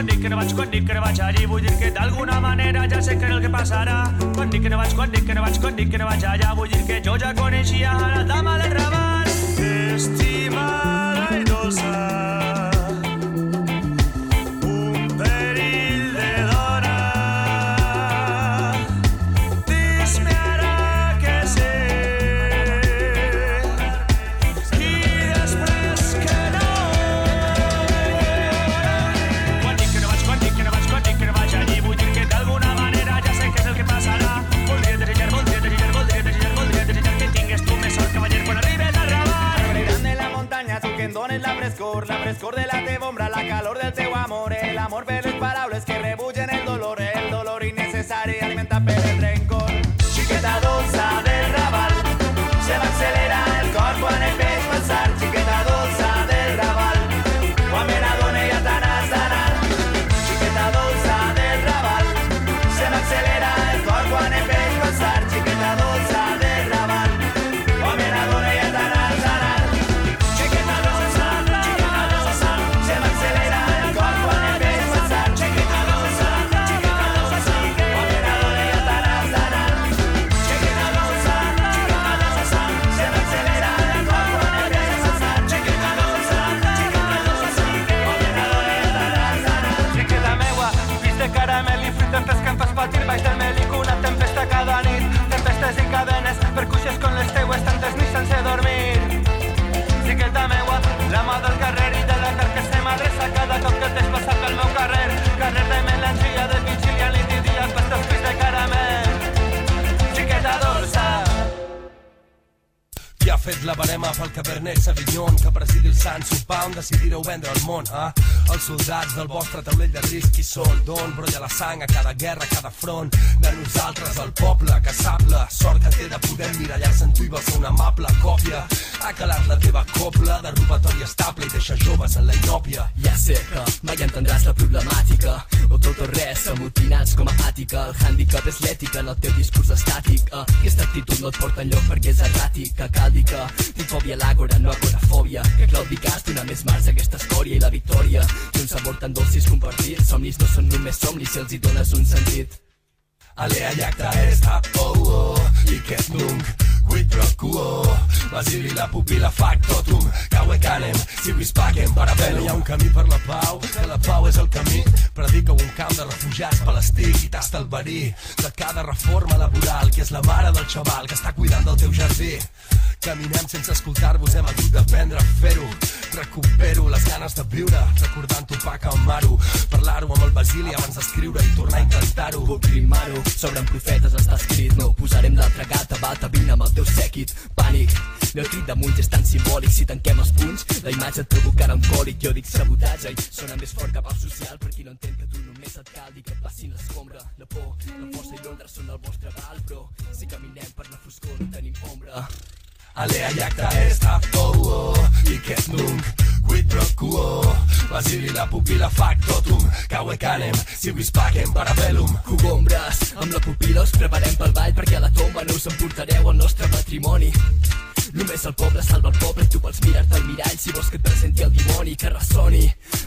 quan dic que no vaig, quan dic que no vaig allí, vull dir que d'alguna manera ja sé que és el que passarà. Quan dic que no vaig, quan dic que no vaig, quan dic que no vaig allà, vull dir que jo ja coneixia la dama del Raval. Estimada i dolça, dones la frescor, de la teva ombra, la calor del teu amor, el amor per les paraules que rebullen fet la barema pel Cabernet Sauvignon que presidi el Sant Pound decidireu vendre el món, eh? Els soldats del vostre taulell de risc qui són? D'on brolla la sang a cada guerra, a cada front? De nosaltres, el poble que sap la sort que té de poder mirallar-se en tu i vol ser una amable còpia. Ha calat la teva copla de robatori estable i deixa joves en la inòpia. Ja sé que mai entendràs la problemàtica O tot o res, amotinats com a àtica El hàndicap és l'ètica, no el teu discurs estàtic eh? Aquesta actitud no et porta enlloc perquè és erràtic Que fòbia. A l'àgora, no agorafòbia Que Claudi Gas dona més març a aquesta escòria i la victòria. I un sabor tan dolç és compartit Somnis no són només somnis si els hi dones un sentit. Alea jacta est, oh, oh, i que nunc, quid pro quo, Basili la pupila factotum, caue canem, si vis pagem parabellum. Hi ha un camí per la pau, que la pau és el camí, predica un camp de refugiats palestic i tasta el verí de cada reforma laboral, que és la mare del xaval que està cuidant del teu jardí. Caminem sense escoltar-vos, hem hagut d'aprendre a fer-ho. Recupero les ganes de viure, recordant Tupac Amaru, parlar-ho amb el Basili abans d'escriure i tornar a intentar-ho. Puc rimar-ho, sobre en profetes està escrit No posarem d'altra gata, bata, vine amb el teu sèquit Pànic, crit de munts és tan simbòlic. Si tanquem els punts, la imatge et provocarà un còlic. Jo dic sabotatge i sona més fort que pau social Per qui no entén que tu només et cal dir que et passin l'escombra. La por, la força i l'ordre són el vostre val Però si caminem per la foscor no tenim ombra Alea jacta esta, oh, oh, iket nunc, quid pro quo, basili la pupila factotum, caue canem, civis pacem parabellum. Cogombres, amb la pupila us preparem pel ball perquè a la tomba no us emportareu el nostre patrimoni. Només el poble salva el poble tu vols mirar-te al mirall si vols que et presenti el dimoni que ressoni.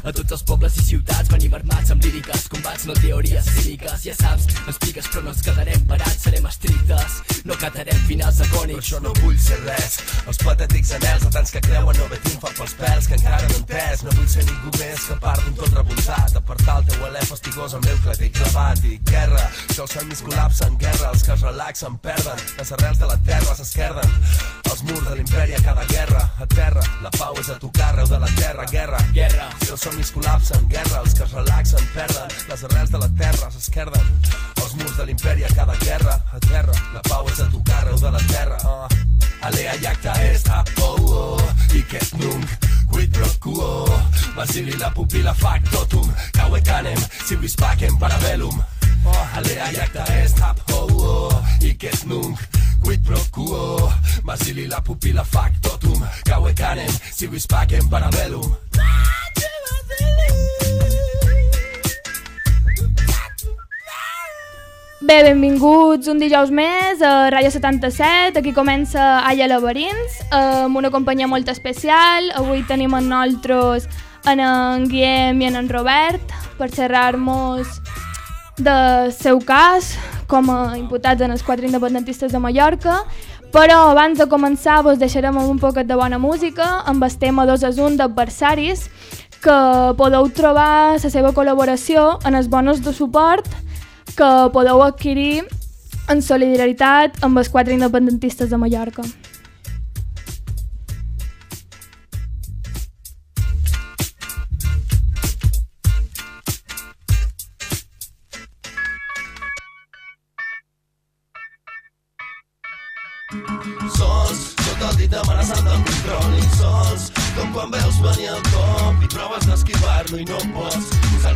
A tots els pobles i ciutats venim armats amb líriques, combats, no teories cíniques. Ja saps, ens piques però no ens quedarem parats, serem estrictes, no catarem finals agònics. això no vull ser res. Els patètics anels de tants que creuen no ve triomfar pels pèls que encara no entès. No vull ser ningú més que part d'un tot revoltat. Apartar el teu alè fastigós amb meu clatell clavat I guerra, que els somnis col·lapsen Guerra, els que es relaxen perden. Les arrels de la terra s'esquerden Els murs de l'imperi a cada guerra. A terra, la pau és a tocar arreu de la terra. Guerra, Guerra, si els somnis col·lapsen, guerra, els que es relaxen perden. Les arrels de la terra s'esquerden. Els murs de l'imperi a cada guerra. A terra, la pau és a tocar arreu de la terra. Uh. alea jacta est a oh, oh, iket nunc quid pro quo basili la pupila factotum caue canem civis pacem parabellum. Oh. alea jacta est a oh, oh, iket nunc quid pro quo? Basili la pupila factotum caue canem civis pacem parabellum. Bé, benvinguts un dijous més a Ràdio 77, aquí comença Aya Laberins, amb una companyia molt especial. Avui tenim amb nosaltres en en Guillem i en en Robert. Per xerrar-nos del seu cas com a imputats en els quatre independentistes de Mallorca. Però abans de començar vos deixarem un poquet de bona música amb el tema 2 a 1 d'adversaris que podeu trobar la seva col·laboració en els bonus de suport que podeu adquirir en solidaritat amb els quatre independentistes de Mallorca. D'esquivar-lo i no pots.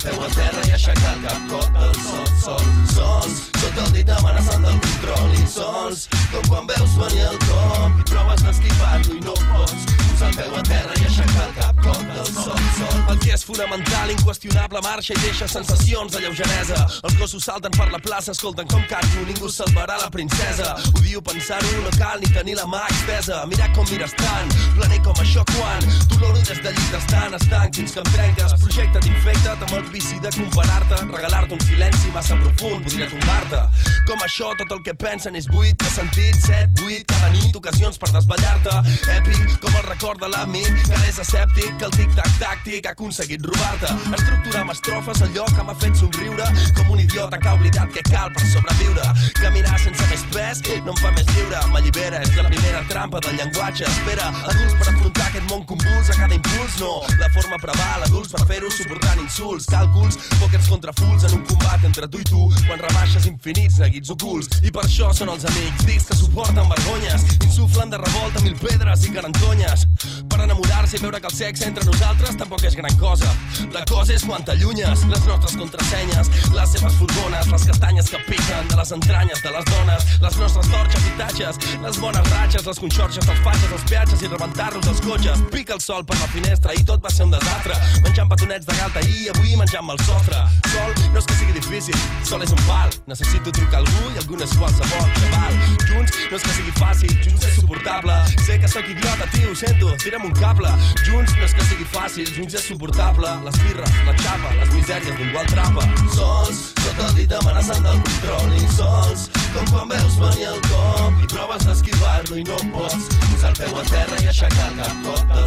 Peu a terra i aixecar el cap cop del sol. Sol sols. Sota el dit amenaçant del control sols. Com quan veus venir el cop i proves d'esquivar-lo i no pots posar el peu a terra i aixecar el cap cop del sol. Sol el que és fonamental inqüestionable marxa i deixa sensacions de lleugeresa. Els gossos salten per la plaça escolten com canto ningú salvarà la princesa. Odio pensar-ho no cal ni tenir la mà estesa. Mira com mires tant planer com això quan? T'oloro des de llit estant estanc fins que em trenques projecte t'infecta't amb el vici de comparar-te. Regalar-te un silenci massa profund podria tombar-te. Com això tot el que pensen és buit. De sentit set, vuit cada nit ocasions per desballar-te. Èpic com el record de l'amic que és escèptic que el tic-tac tàctic ha aconseguit robar-te. Estructurar amb estrofes allò que m'ha fet somriure com un idiota que ha oblidat que cal per sobreviure. Caminar sense més pes no em fa més lliure. M'allibera és la primera trampa del llenguatge. Espera adults per afrontar aquest món convuls a cada impuls. No la forma preval adults per fer-ho suportant insults. Càlculs pòquers contra fulls en un combat entre tu i tu quan rebaixes infinits neguits ocults. I per això són els amics dics que suporten vergonyes insuflen de revolta mil pedres i garantonyes per enamorar-se i veure que el sexe entre nosaltres tampoc és gran cosa. La cosa és quan t'allunyes les nostres contrasenyes les seves furgones les castanyes que piquen de les entranyes de les dones les nostres torxes i tatxes les bones ratxes les conxorxes dels fatxes els peatges i rebentar-los els cotxes. Pica el sol per la finestra i tot va ser un desastre. Menjant petonets de galta i avui menjant-me el sostre. Sol no és que sigui difícil sol és un pal. Necessito trucar algú i algú no és qualsevol xaval junts no és que sigui fàcil junts és suportable sé que sóc idiota tio ho sento tira'm un cable. Junts no és que sigui fàcil junts és suportable. Les birres la xapa les misèries d'un igual trapa. Sols sota el dit amenaçant del control. I sols com quan veus venir el cop. I proves d'esquivar-lo i no pots. Posar el peu a terra i aixecar el cap cop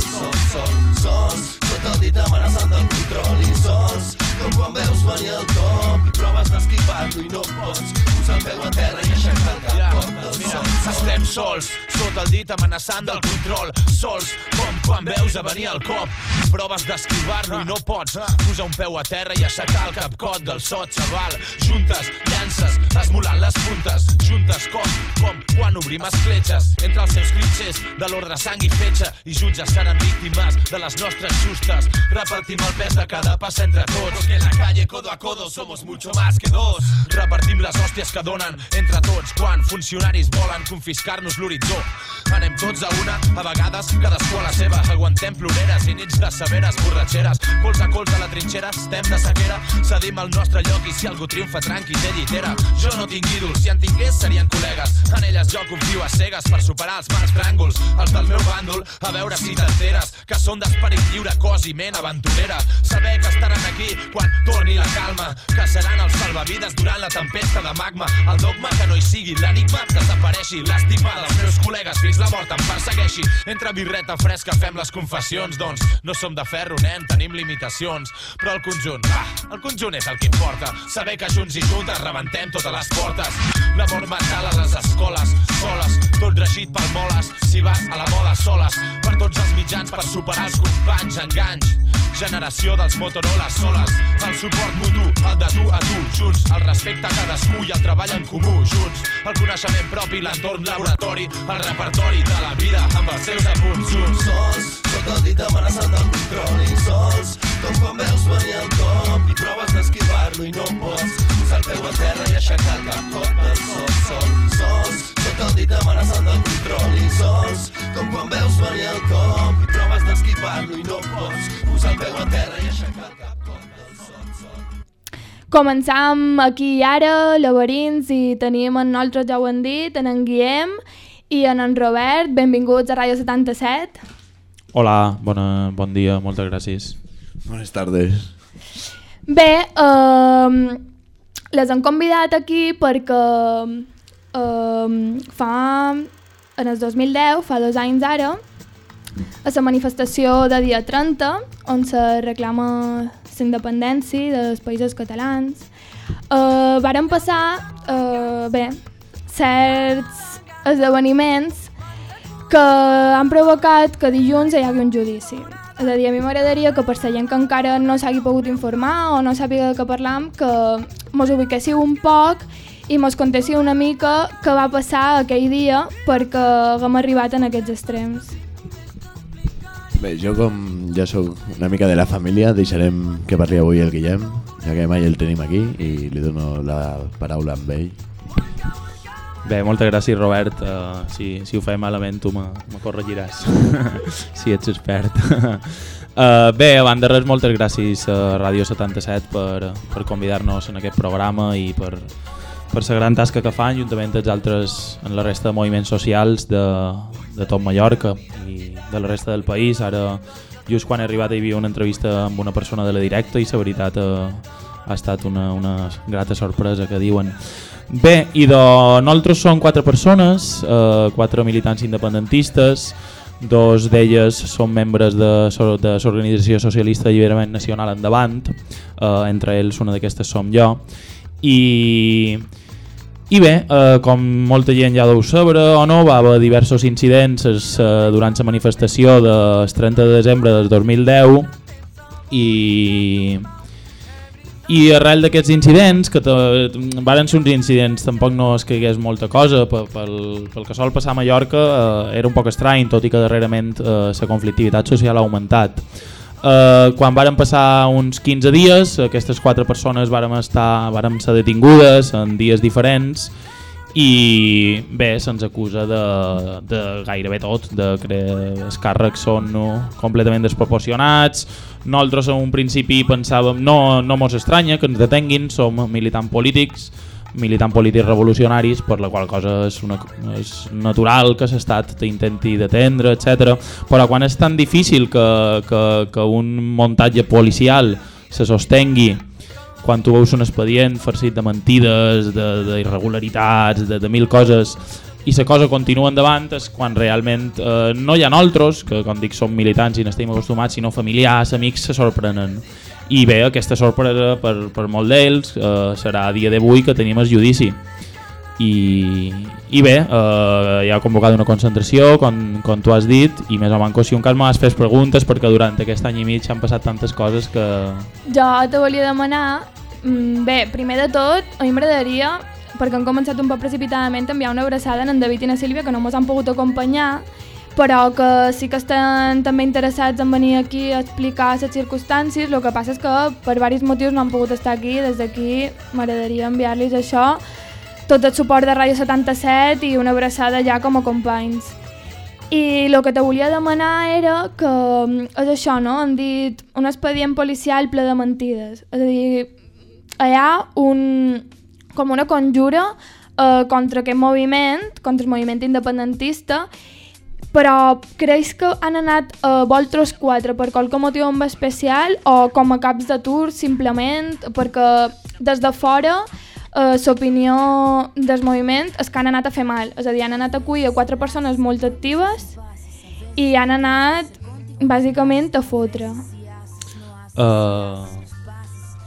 sols, sota el dit amenaçant del control. Sols, com quan veus a venir el cop. Proves d'esquivar-lo i no pots posar un peu a terra i aixecar el capcot del sot, xaval. Juntes, llances, esmolant les puntes. Juntes com, com quan obrim escletxes. Entre els seus clitxers de l'ordre sang i fetge i jutges seran víctimes de les nostres justes. Repartim el pes de cada pas entre tots. Porque en la calle codo a codo somos mucho más que dos. Repartim les hòsties que donen entre tots quan funciona funcionaris volen confiscar-nos l'horitzó. Anem tots a una, a vegades cadascú a la seva. Aguantem ploreres i nits de severes borratxeres. Cols a cols a la trinxera, estem de sequera. Cedim el nostre lloc i si algú triomfa tranqui té llitera. Jo no tinc ídols, si en tingués serien col·legues. En elles jo confio a cegues per superar els mals tràngols. Els del meu bàndol, a veure si t'enteres, que són d'esperit lliure, cos i ment aventurera. Saber que estaran aquí quan torni la calma, que seran els salvavides durant la tempesta de magma. El dogma que no hi sigui, l'enigma que desapareixi, l'estigma dels meus col·legues fins la mort em persegueixi. Entre birreta fresca fem les confessions, doncs no som de ferro, nen, tenim limitacions. Però el conjunt, ah, el conjunt és el que importa. Saber que junts i juntes rebentem totes les portes. L'amor mental a les escoles, soles, tot regit pel moles. Si vas a la moda soles, tots els mitjans per superar els companys, enganys. Generació dels Motorola soles, el suport mutu, el de tu a tu, junts, el respecte a cadascú i el treball en comú, junts, el coneixement propi, l'entorn laboratori, el repertori de la vida amb els seus apunts, junts. Sols, sota el dit amenaçant el control i sols, com quan veus venir el cop i proves d'esquivar-lo i no pots. Posar el peu a terra i aixecar cap cop del sol, sol, sols, sota el dit amenaçant el control venir el cop i proves d'esquivar-lo i no pots posar el peu a terra i aixecar cap cop del sol, sol. Començam aquí i ara, Laberins, i tenim en nosaltres, ja ho han dit, en en Guillem i en en Robert. Benvinguts a Ràdio 77. Hola, bona, bon dia, moltes gràcies. Buenas tardes. Bé, eh, les han convidat aquí perquè eh, fa, en el 2010, fa dos anys ara, a la manifestació de dia 30, on se reclama la independència dels països catalans, eh, varen passar eh, bé, certs esdeveniments que han provocat que dilluns hi hagi un judici. És a dir, a mi m'agradaria que per la gent que encara no s'hagi pogut informar o no sàpiga de què parlam, que mos ubiquéssiu un poc i mos contéssiu una mica què va passar aquell dia perquè haguem arribat en aquests extrems. Bé, jo com ja sóc una mica de la família, deixarem que parli avui el Guillem, ja que mai el tenim aquí i li dono la paraula amb ell. Bé, moltes gràcies Robert, uh, si, si ho fem malament tu me, me corregiràs, si ets expert. uh, bé, a banda res, moltes gràcies a Ràdio 77 per, per convidar-nos en aquest programa i per, per la gran tasca que fan juntament amb altres en la resta de moviments socials de, de tot Mallorca i de la resta del país. Ara, just quan he arribat hi havia una entrevista amb una persona de la directa i la veritat uh, ha estat una, una grata sorpresa que diuen. Bé, i de nosaltres som quatre persones, eh, quatre militants independentistes, dos d'elles són membres de, de l'Organització Socialista d'Alliberament Nacional Endavant, eh, entre ells una d'aquestes som jo, i, i bé, eh, com molta gent ja deu saber o no, va haver diversos incidents eh, durant la manifestació del 30 de desembre del 2010 i i arrel d'aquests incidents, que varen ser uns incidents, tampoc no és que hi hagués molta cosa, pel, pel, pel que sol passar a Mallorca eh, era un poc estrany, tot i que darrerament eh, la conflictivitat social ha augmentat. Eh, quan varen passar uns 15 dies, aquestes quatre persones vàrem, estar, vàrem ser detingudes en dies diferents i bé, se'ns acusa de, de gairebé tot, de que els càrrecs són no, completament desproporcionats, nosaltres en un principi pensàvem, no, no mos estranya que ens detenguin, som militants polítics, militants polítics revolucionaris, per la qual cosa és, una, és natural que l'estat t'intenti detendre, etc. Però quan és tan difícil que, que, que un muntatge policial se sostengui quan tu veus un expedient farcit de mentides, d'irregularitats, de, de, de mil coses, i la cosa continua endavant és quan realment eh, no hi ha nosaltres, que com dic som militants i n'estem acostumats, sinó familiars, amics, se sorprenen. I bé, aquesta sorpresa per, per molt d'ells eh, serà a dia d'avui que tenim el judici. I, i bé, eh, ja ha convocat una concentració, com, com tu has dit, i més o manco si un cas m'has fet preguntes perquè durant aquest any i mig han passat tantes coses que... Jo te volia demanar, mm, bé, primer de tot, a mi m'agradaria, perquè han començat un poc precipitadament, enviar una abraçada en David i na Sílvia, que no ens han pogut acompanyar, però que sí que estan també interessats en venir aquí a explicar les circumstàncies, el que passa és que per diversos motius no han pogut estar aquí, des d'aquí m'agradaria enviar-los això, tot el suport de Ràdio 77 i una abraçada ja com a companys. I el que te volia demanar era que mm, és això, no? Han dit un expedient policial ple de mentides. És a dir, hi ha un, com una conjura eh, contra aquest moviment, contra el moviment independentista, però creus que han anat a vosaltres quatre per qualque motiu en especial o com a caps de tour simplement perquè des de fora eh, l'opinió del moviment és que han anat a fer mal, és a dir, han anat a acollir a quatre persones molt actives i han anat bàsicament a fotre. Uh,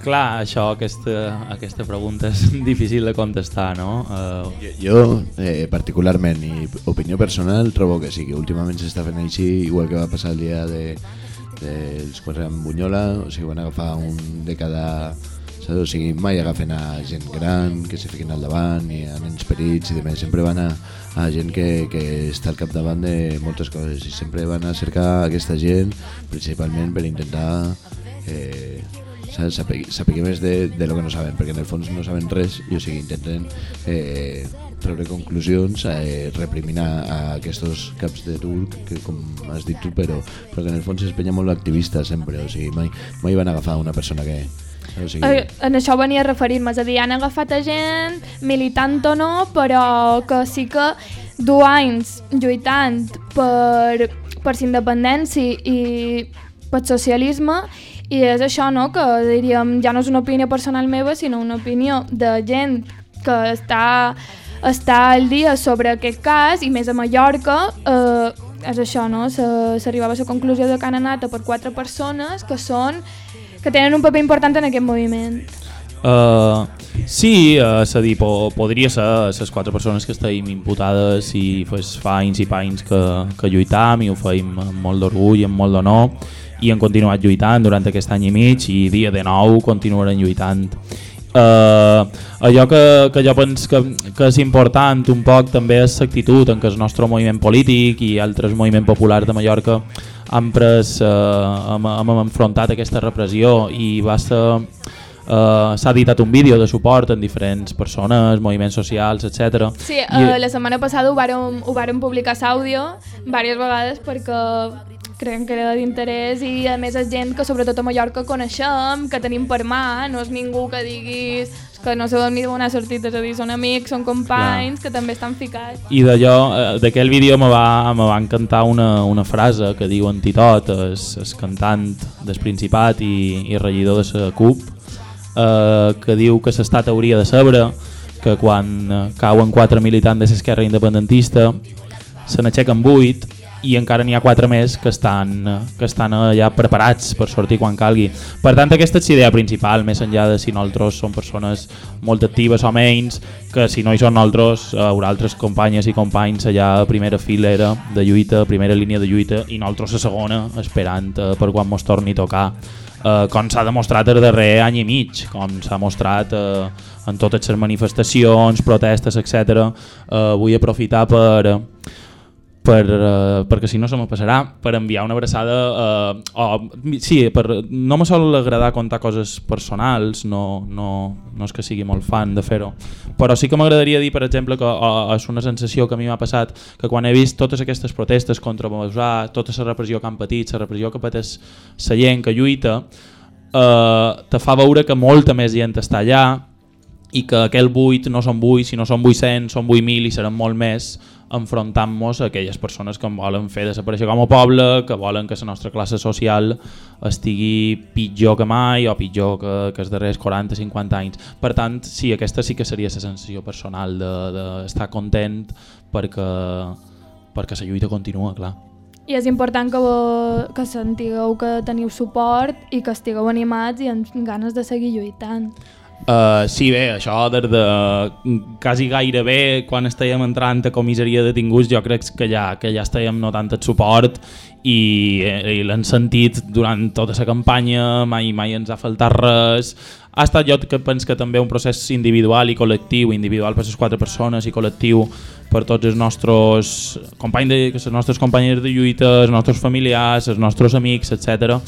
clar, això, aquesta, aquesta pregunta és difícil de contestar, no? Uh, Jo, eh, particularment, i opinió personal, trobo que sí, que últimament s'està fent així, igual que va passar el dia de, dels quatre amb Bunyola, o sigui, van agafar un de cada... Saps? O sigui, mai agafen a gent gran que se fiquin al davant, ni a nens perits i demés, sempre van a, a gent que, que està al capdavant de moltes coses i sempre van a cercar aquesta gent principalment per intentar eh, saber, més de, de lo que no saben, perquè en el fons no saben res i o sigui, intenten eh, treure conclusions, eh, reprimir a, aquests caps de turc, que com has dit tu, però, però que en el fons es penya molt activista sempre, o sigui, mai, mai van agafar una persona que... O sigui, Eh, en això venia a referir-me, és a dir, han agafat a gent, militant o no, però que sí que du anys lluitant per, per la independència i pel socialisme i és això, no?, que diríem, ja no és una opinió personal meva, sinó una opinió de gent que està, està al dia sobre aquest cas i més a Mallorca eh, és això, no? S'arribava a la conclusió de que han anat per quatre persones que són que tenen un paper important en aquest moviment. Uh, sí, uh, a dir, po podria ser les quatre persones que estem imputades i pues, fa anys i pa anys que, que lluitam i ho feim amb molt d'orgull amb molt d'honor i hem continuat lluitant durant aquest any i mig i dia de nou continuarem lluitant. Uh, allò que, que jo penso que, que és important un poc també és l'actitud en què el nostre moviment polític i altres moviments populars de Mallorca han pres, uh, hem, hem enfrontat aquesta repressió i va ser Uh, s'ha editat un vídeo de suport en diferents persones, moviments socials, etc. Sí, uh, la setmana passada ho vàrem, ho vàrem publicar l'àudio diverses vegades perquè creiem que era d'interès i a més és gent que sobretot a Mallorca coneixem, que tenim per mà, no és ningú que diguis que no sabem ni d'on ha sortit, és a dir, són amics, són companys, Clar. que també estan ficats. I d'allò, eh, d'aquell vídeo me va, me va encantar una, una frase que diu en Titot, es, es cantant del Principat i, i regidor de la CUP, eh, que diu que l'Estat hauria de saber que quan eh, cauen quatre militants de l'esquerra independentista se n'aixequen vuit i encara n'hi ha quatre més que estan, que estan allà preparats per sortir quan calgui. Per tant, aquesta és l'idea principal, més enllà de si nosaltres som persones molt actives o menys, que si no hi són nosaltres, eh, haurà altres companyes i companys allà a primera filera de lluita, primera línia de lluita, i nosaltres a segona, esperant eh, per quan mos torni a tocar eh, com s'ha demostrat el darrer any i mig, com s'ha mostrat eh, en totes les manifestacions, protestes, etc. Eh, vull aprofitar per, per, uh, perquè si no se me passarà, per enviar una abraçada uh, o, sí, per, no me sol agradar contar coses personals no, no, no és que sigui molt fan de fer-ho, però sí que m'agradaria dir per exemple que uh, és una sensació que a mi m'ha passat que quan he vist totes aquestes protestes contra Bosà, tota la repressió que han patit la repressió que pateix la gent que lluita uh, te fa veure que molta més gent està allà i que aquell 8 no són 8, si no són 800, són 8.000 i seran molt més enfrontant-nos a aquelles persones que volen fer desaparèixer com a poble, que volen que la nostra classe social estigui pitjor que mai o pitjor que, que els darrers 40-50 anys. Per tant, sí, aquesta sí que seria la sensació personal d'estar de, de content perquè, perquè la lluita continua, clar. I és important que, que sentigueu que teniu suport i que estigueu animats i amb ganes de seguir lluitant. Uh, sí, bé, això des de quasi gairebé quan estàvem entrant a comissaria de detinguts jo crec que ja, que ja estàvem notant el suport i, i l'hem sentit durant tota la campanya, mai, mai ens ha faltat res. Ha estat jo que penso que també un procés individual i col·lectiu, individual per les quatre persones i col·lectiu per tots els nostres companys de, les nostres companyes de lluita, els nostres familiars, els nostres amics, etc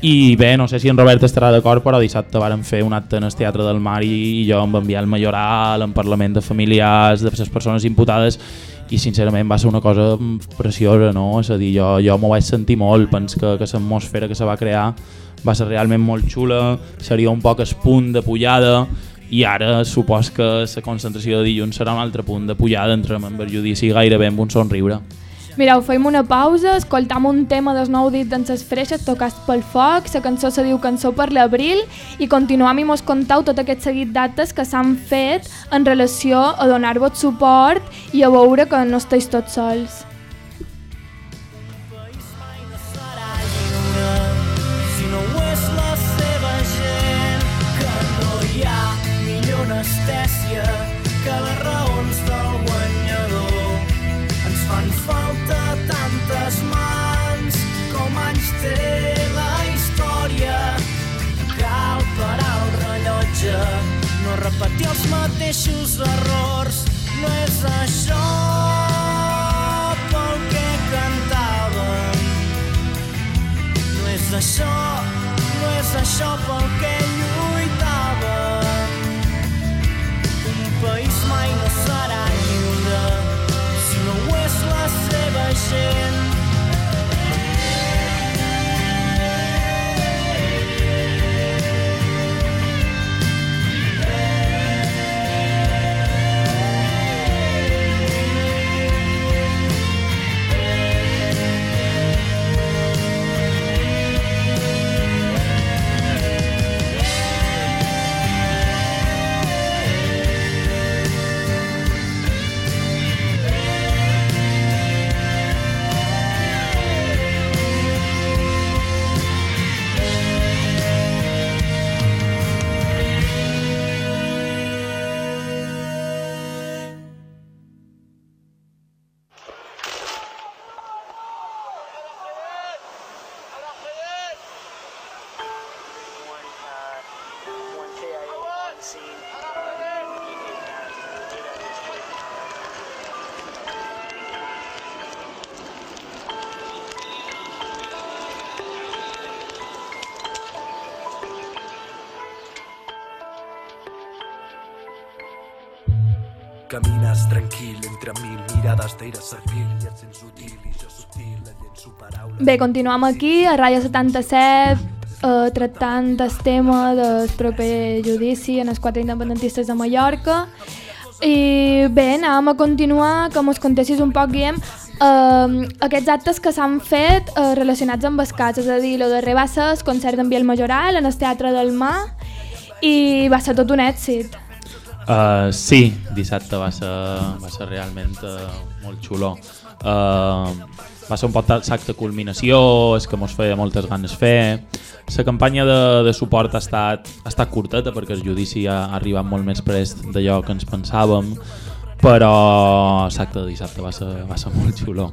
i bé, no sé si en Robert estarà d'acord, però dissabte vàrem fer un acte en el Teatre del Mar i, jo em va enviar el Majoral, en Parlament de Familiars, de les persones imputades, i sincerament va ser una cosa preciosa, no? És a dir, jo, jo m'ho vaig sentir molt, penso que, que l'atmosfera que se va crear va ser realment molt xula, seria un poc el punt de pujada, i ara supos que la concentració de dilluns serà un altre punt de pujada, entrem en el judici gairebé amb un somriure. Mireu, fem una pausa, escoltam un tema dels nou dits d'en ses freixes tocats pel foc, la cançó se diu Cançó per l'abril i continuam i mos contau tot aquest seguit d'actes que s'han fet en relació a donar-vos suport i a veure que no esteu tots sols. Repetir els mateixos errors. No és això Camines tranquil entre mil mirades d'aire servil i et sents útil i jo subtil et llenço paraules. Bé, continuam aquí a Ràdio 77 eh, tractant el tema del proper judici en els quatre independentistes de Mallorca. I bé, anàvem a continuar que mos contessis un poc, Guillem eh, aquests actes que s'han fet eh, relacionats amb els cas, és a dir, el darrer va ser el concert d'en Biel Majoral en el Teatre del Mar i va ser tot un èxit Uh, sí, dissabte va ser, va ser realment uh, molt xulo. Uh, va ser un pot sac culminació, és que mos feia moltes ganes fer. La campanya de, de suport ha estat, ha estat curteta perquè el judici ha arribat molt més prest d'allò que ens pensàvem, però l'acte de dissabte va ser, va ser molt xulo.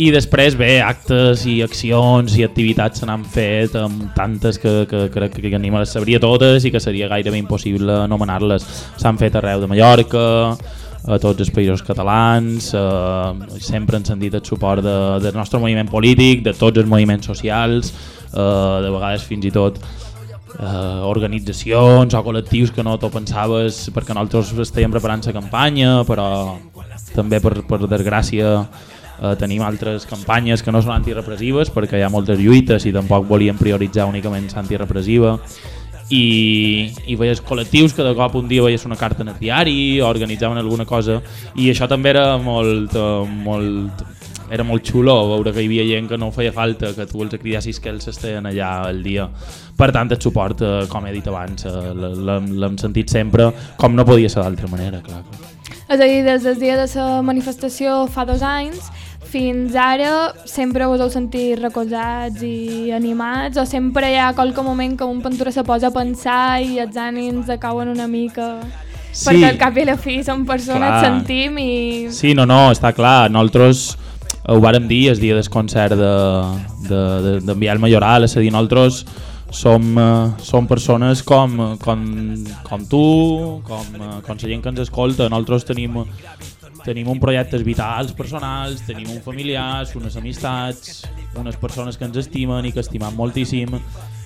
I després, bé, actes i accions i activitats se n'han fet amb tantes que, que crec que, que ni me les sabria totes i que seria gairebé impossible anomenar-les. S'han fet arreu de Mallorca, a tots els països catalans, eh, sempre han sentit el suport de, del nostre moviment polític, de tots els moviments socials, eh, de vegades fins i tot eh, organitzacions o col·lectius que no t'ho pensaves perquè nosaltres estàvem preparant la campanya però també per, per desgràcia eh, tenim altres campanyes que no són antirepressives perquè hi ha moltes lluites i tampoc volíem prioritzar únicament l'antirepressiva i, i veies col·lectius que de cop un dia veies una carta en el diari o organitzaven alguna cosa i això també era molt, eh, molt era molt xulo veure que hi havia gent que no feia falta que tu els cridassis que ells estaven allà el dia per tant el suport, eh, com he dit abans eh, l'hem sentit sempre com no podia ser d'altra manera clar. és a dir, des del dia de la manifestació fa dos anys fins ara sempre us heu sentit recolzats i animats o sempre hi ha qualque moment que un pintura se posa a pensar i els ànims cauen una mica sí. perquè al cap i a la fi som persones, clar. sentim i... Sí, no, no, està clar, nosaltres ho vàrem dir el dia del concert d'enviar de, de, de el Majoral, és a dir, nosaltres som, uh, som persones com, com, com tu, com, uh, com la gent que ens escolta, nosaltres tenim, tenim un projectes vitals personals, tenim un familiars, unes amistats, unes persones que ens estimen i que estimem moltíssim.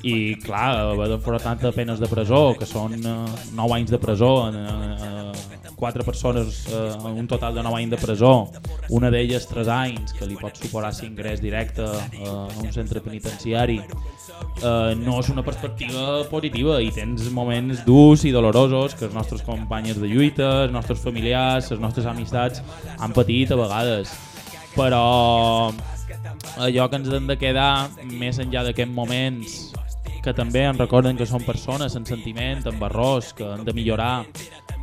I clar, haver d'enfrontar tanta penes de presó, que són eh, 9 anys de presó, eh, eh, 4 persones, eh, un total de 9 anys de presó, una d'elles 3 anys, que li pot suposar ingrés directe eh, a un centre penitenciari, eh, no és una perspectiva positiva i tens moments durs i dolorosos que els nostres companys de lluita, els nostres familiars, les nostres amistats han patit a vegades. Però allò que ens hem de quedar més enllà d'aquests moments que també ens recorden que són persones amb sentiment, amb errors, que han de millorar,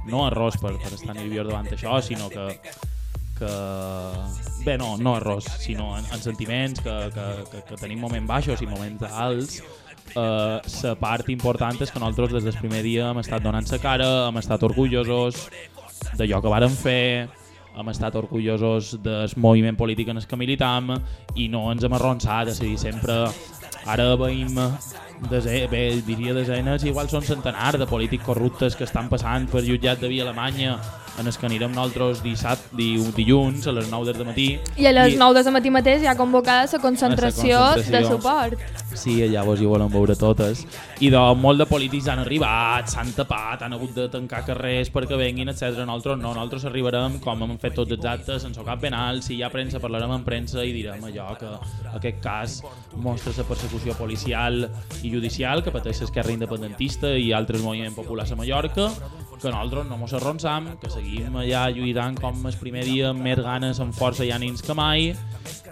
no errors per, per estar nerviós davant d'això, sinó que, que... Bé, no, no errors, sinó en, en sentiments, que, que, que, que tenim moments baixos i moments alts, eh, la part important és que nosaltres des del primer dia hem estat donant la cara, hem estat orgullosos d'allò que vàrem fer, hem estat orgullosos del moviment polític en el que militam i no ens hem arronsat, és a dir, sempre ara veiem bé, diria desenes, igual són centenars de polítics corruptes que estan passant per jutjat de Via Alemanya en el que anirem nosaltres dissabte, di, dilluns a les 9 del matí. I a les 9 del matí mateix hi ha convocada la concentració, concentració. de suport. Sí, llavors hi volen veure totes. I de molt de polítics han arribat, s'han tapat, han hagut de tancar carrers perquè venguin, etc. Nosaltres no, nosaltres arribarem com hem fet tots els actes, sense cap penal, si hi ha premsa parlarem amb premsa i direm allò que aquest cas mostra la persecució policial i judicial que pateix l'esquerra independentista i altres moviments populars a Mallorca, que nosaltres no mos arronsam, que seguim allà lluitant com el primer dia amb més ganes, amb força i ànims que mai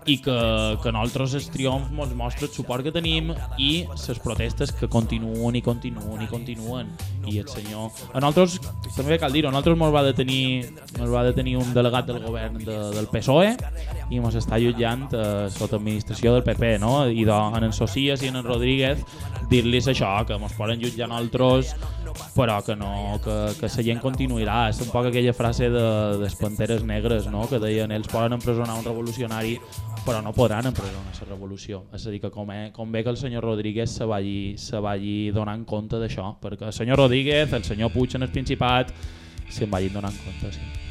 i que, que nosaltres el triomf mos mostra el suport que tenim i les protestes que continuen i continuen i continuen. I el senyor... A nosaltres, també cal dir-ho, a nosaltres mos va detenir, mos va detenir un delegat del govern de, del PSOE i mos està jutjant eh, sota administració del PP, no? I en en Socias i en en Rodríguez dir-los això, que mos poden jutjar nosaltres però que no, que, que la gent continuarà. És un poc aquella frase de, des Panteres Negres, no? que deien ells poden empresonar un revolucionari però no podran empresonar la revolució. És a dir, que com, eh, com ve que el senyor Rodríguez se vagi, se vagi donant compte d'això, perquè el senyor Rodríguez, el senyor Puig en el Principat, se'n vagin donant compte, sí.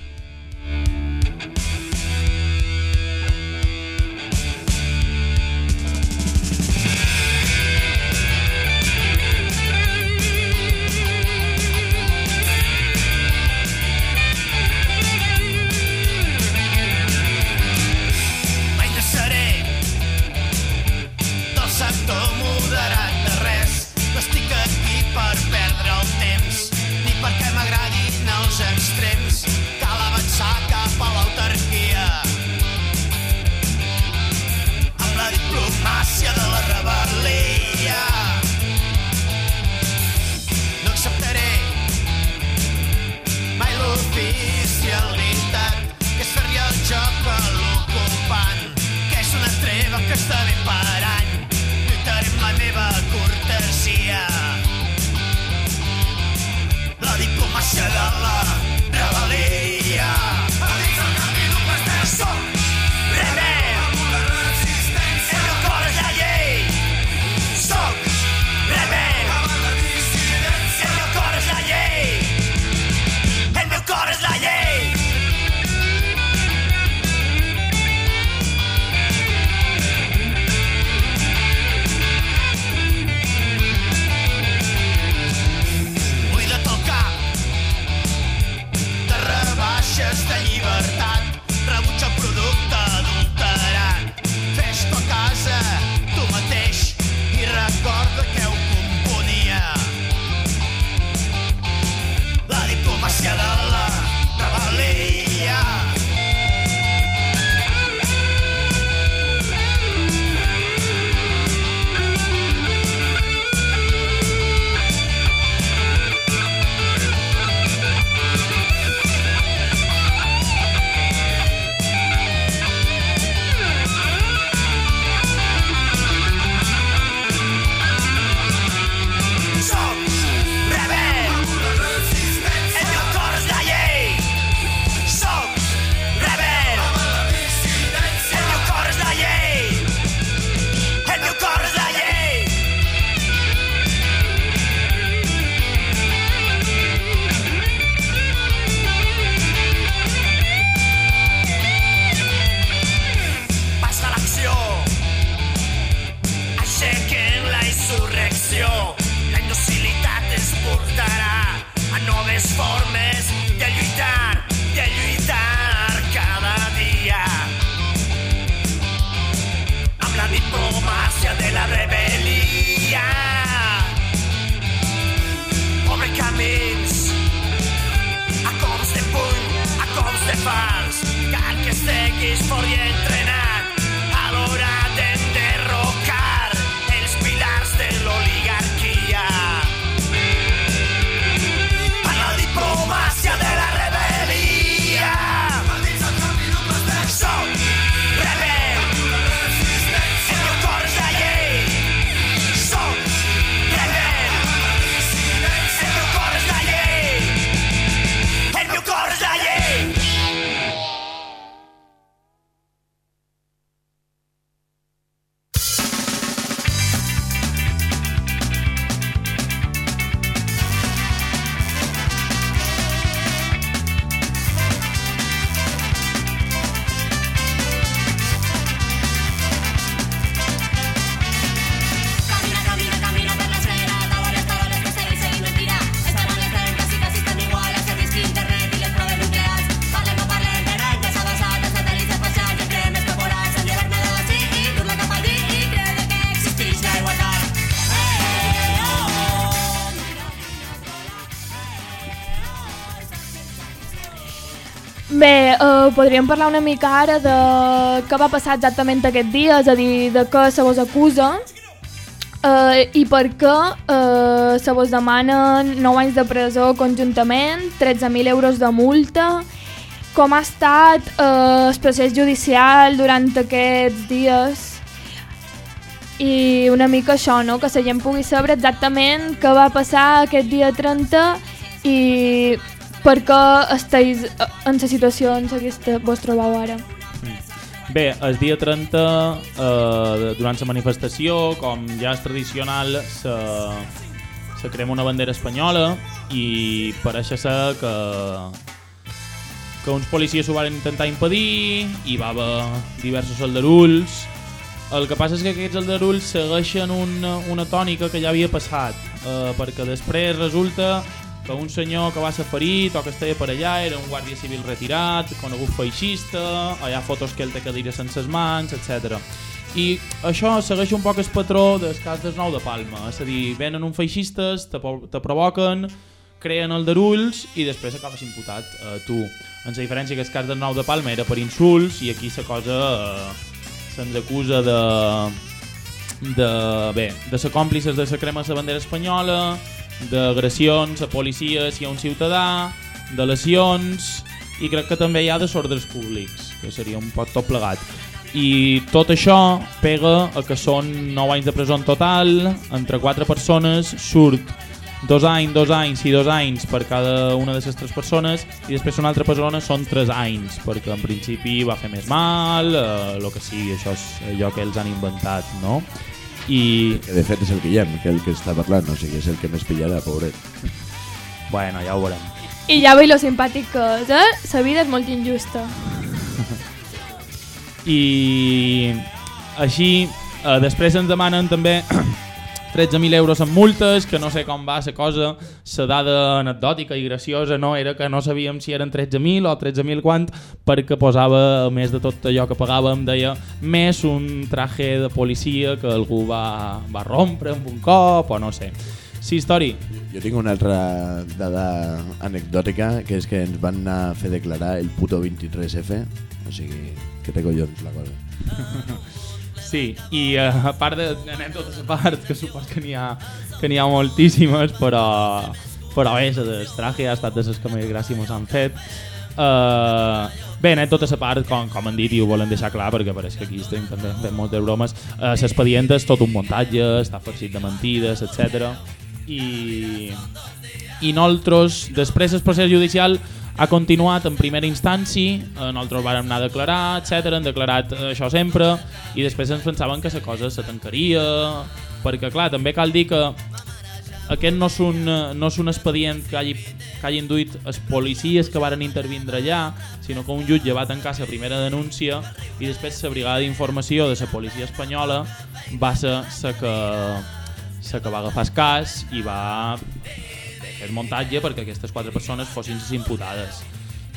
Podríem parlar una mica ara de què va passar exactament aquest dia, és a dir, de què se vos acusa eh, i per què eh, se vos demanen 9 anys de presó conjuntament, 13.000 euros de multa, com ha estat eh, el procés judicial durant aquests dies i una mica això, no? que la gent pugui saber exactament què va passar aquest dia 30 i per què esteu en la situació en què vos trobeu ara. Bé, el dia 30, eh, durant la manifestació, com ja és tradicional, se, se crema una bandera espanyola i pareix ser que, que uns policies ho van intentar impedir, i va haver diversos aldarulls. El que passa és que aquests aldarulls segueixen una, una tònica que ja havia passat, eh, perquè després resulta que un senyor que va ser ferit o que estava per allà era un guàrdia civil retirat, conegut feixista, hi ha fotos que ell té cadira sense les mans, etc. I això segueix un poc el patró del cas del nou de Palma, és a dir, venen uns feixistes, te, te provoquen, creen aldarulls i després acabes imputat eh, tu. En la diferència que el cas del nou de Palma era per insults i aquí la cosa eh, se'ns acusa de de, bé, de ser còmplices de la crema de la bandera espanyola, d'agressions a policies i a un ciutadà, de lesions i crec que també hi ha desordres públics, que seria un poc tot plegat. I tot això pega a que són 9 anys de presó en total, entre 4 persones surt dos anys, dos anys i dos anys per cada una de les tres persones i després una altra persona són tres anys perquè en principi va fer més mal eh, que sigui, això és allò que ells han inventat no? I... Que de fet és el Guillem, que el que està parlant, o sigui, és el que més pillarà, pobret. Bueno, ja ho veurem. I ja veig lo simpàtic que és, eh? La vida és molt injusta. I així, eh, després ens demanen també 13.000 euros en multes, que no sé com va la cosa, la dada anecdòtica i graciosa no era que no sabíem si eren 13.000 o 13.000 quant, perquè posava, a més de tot allò que pagàvem, deia més un traje de policia que algú va, va rompre amb un cop o no sé. Sí, història. Jo tinc una altra dada anecdòtica, que és que ens van anar a fer declarar el puto 23F, o sigui, que té collons la cosa. Sí, i uh, a part d'anècdotes a part, que supos que n'hi ha, que ha moltíssimes, però, però bé, el traje ha estat de les que més gràcia mos han fet. Uh, bé, anècdotes a part, com, com han dit i ho volen deixar clar, perquè pareix que aquí estem també fent moltes bromes, uh, l'expedient és tot un muntatge, està farcit de mentides, etc. I, i nosaltres, després del procés judicial, ha continuat en primera instància, eh, nosaltres vàrem anar a declarar, etc. han declarat eh, això sempre, i després ens pensaven que la cosa se tancaria, perquè clar, també cal dir que aquest no és un, eh, no és un expedient que hagi, que hagin duit els policies que varen intervindre allà, sinó que un jutge va tancar la primera denúncia i després la brigada d'informació de la policia espanyola va ser la que, que va agafar el cas i va fer muntatge perquè aquestes quatre persones fossin imputades.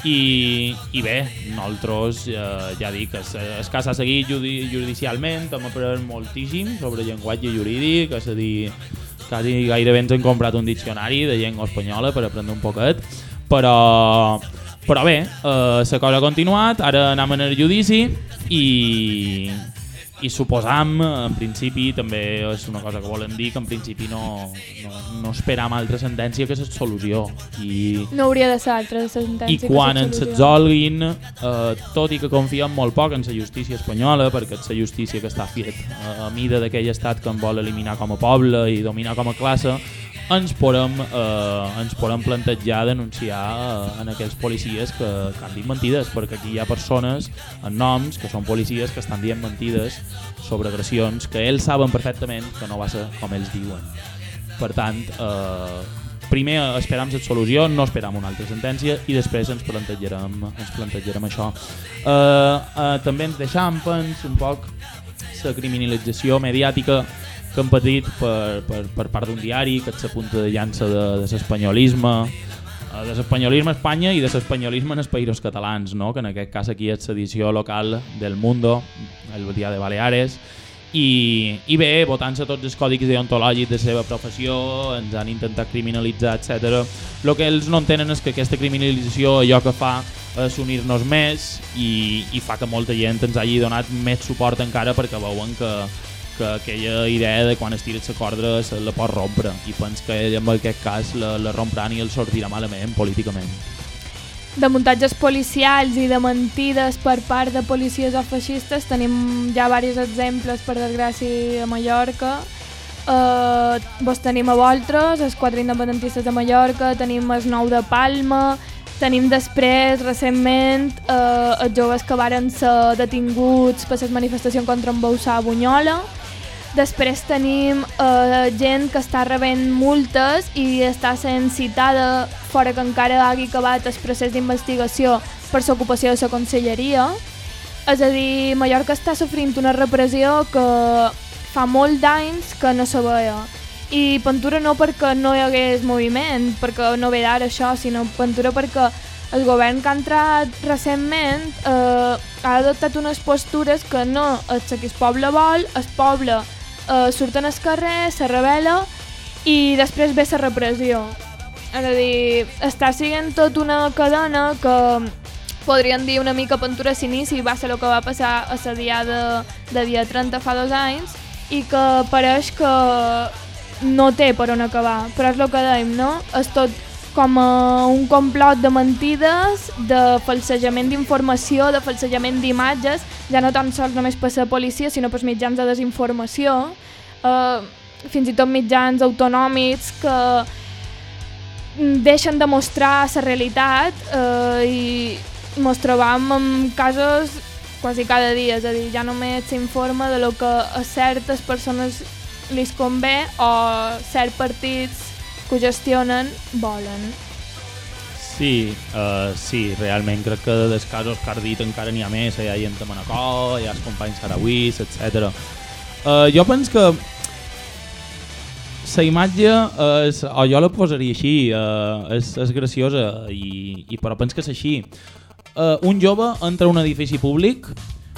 I, i bé, nosaltres eh, ja dic, el, el cas s'ha seguit judi, judicialment, hem après moltíssim sobre llenguatge jurídic, és a dir, quasi gairebé ens hem comprat un diccionari de llengua espanyola per aprendre un poquet, però, però bé, eh, la cosa ha continuat, ara anem el judici i, i suposam, en principi, també és una cosa que volen dir, que en principi no, no, no esperam altra sentència que la solució. I, no hauria de ser altra sentència I quan ens exolguin, eh, tot i que confiem molt poc en la justícia espanyola, perquè és la justícia que està fet eh, a mida d'aquell estat que en vol eliminar com a poble i dominar com a classe, ens podem, eh, ens podem plantejar denunciar eh, en aquells policies que, que han dit mentides, perquè aquí hi ha persones en noms que són policies que estan dient mentides sobre agressions que ells saben perfectament que no va ser com ells diuen. Per tant, eh, primer esperam la solució, no esperam una altra sentència i després ens plantejarem, ens plantejarem això. Eh, eh, també ens deixam pens un poc la criminalització mediàtica que han patit per, per, per part d'un diari, que és la punta de llança de, de l'espanyolisme, eh, de l'espanyolisme a Espanya i de l'espanyolisme en els països catalans, no? que en aquest cas aquí és l'edició local del Mundo, el dia de Baleares, i, i bé, votant-se tots els còdics deontològics de seva professió, ens han intentat criminalitzar, etc. El que ells no entenen és que aquesta criminalització allò que fa és unir-nos més i, i fa que molta gent ens hagi donat més suport encara perquè veuen que, que aquella idea de quan estires la corda la pot rompre i pens que en aquest cas la, la rompran i el sortirà malament políticament. De muntatges policials i de mentides per part de policies o feixistes tenim ja diversos exemples, per desgràcia, a Mallorca. Uh, vos tenim a Voltros, els quatre independentistes de Mallorca, tenim els nou de Palma, tenim després, recentment, uh, els joves que varen ser detinguts per les manifestacions contra en Boussà a Bunyola. Després tenim uh, gent que està rebent multes i està sent citada fora que encara hagi acabat el procés d'investigació per l'ocupació de la conselleria. És a dir, Mallorca està sofrint una repressió que fa molt d'anys que no se veia. I Pentura no perquè no hi hagués moviment, perquè no ve d'ara això, sinó Pentura perquè el govern que ha entrat recentment eh, ha adoptat unes postures que no és el que el poble vol, el poble eh, surten al carrer, se revela i després ve la repressió. És a dir, està sent tot una cadena que podríem dir una mica Pentura s'inici va ser el que va passar a la diada de dia 30 fa dos anys i que pareix que no té per on acabar, però és el que dèiem, no? És tot com a un complot de mentides, de falsejament d'informació, de falsejament d'imatges, ja no tan sols només per la policia, sinó per mitjans de desinformació, eh, fins i tot mitjans autonòmics que deixen de mostrar la realitat eh, i mos trobam en casos quasi cada dia, és a dir, ja només s'informa de lo que a certes persones li convé o certs partits que ho gestionen volen. Sí, uh, sí, realment crec que dels casos que has dit encara n'hi ha més, hi ha gent de Manacor, hi ha els companys sarauís, etc. Uh, jo penso que la imatge és, o jo la posaria així, uh, és, és graciosa, i, i però penso que és així. Uh, un jove entra a un edifici públic,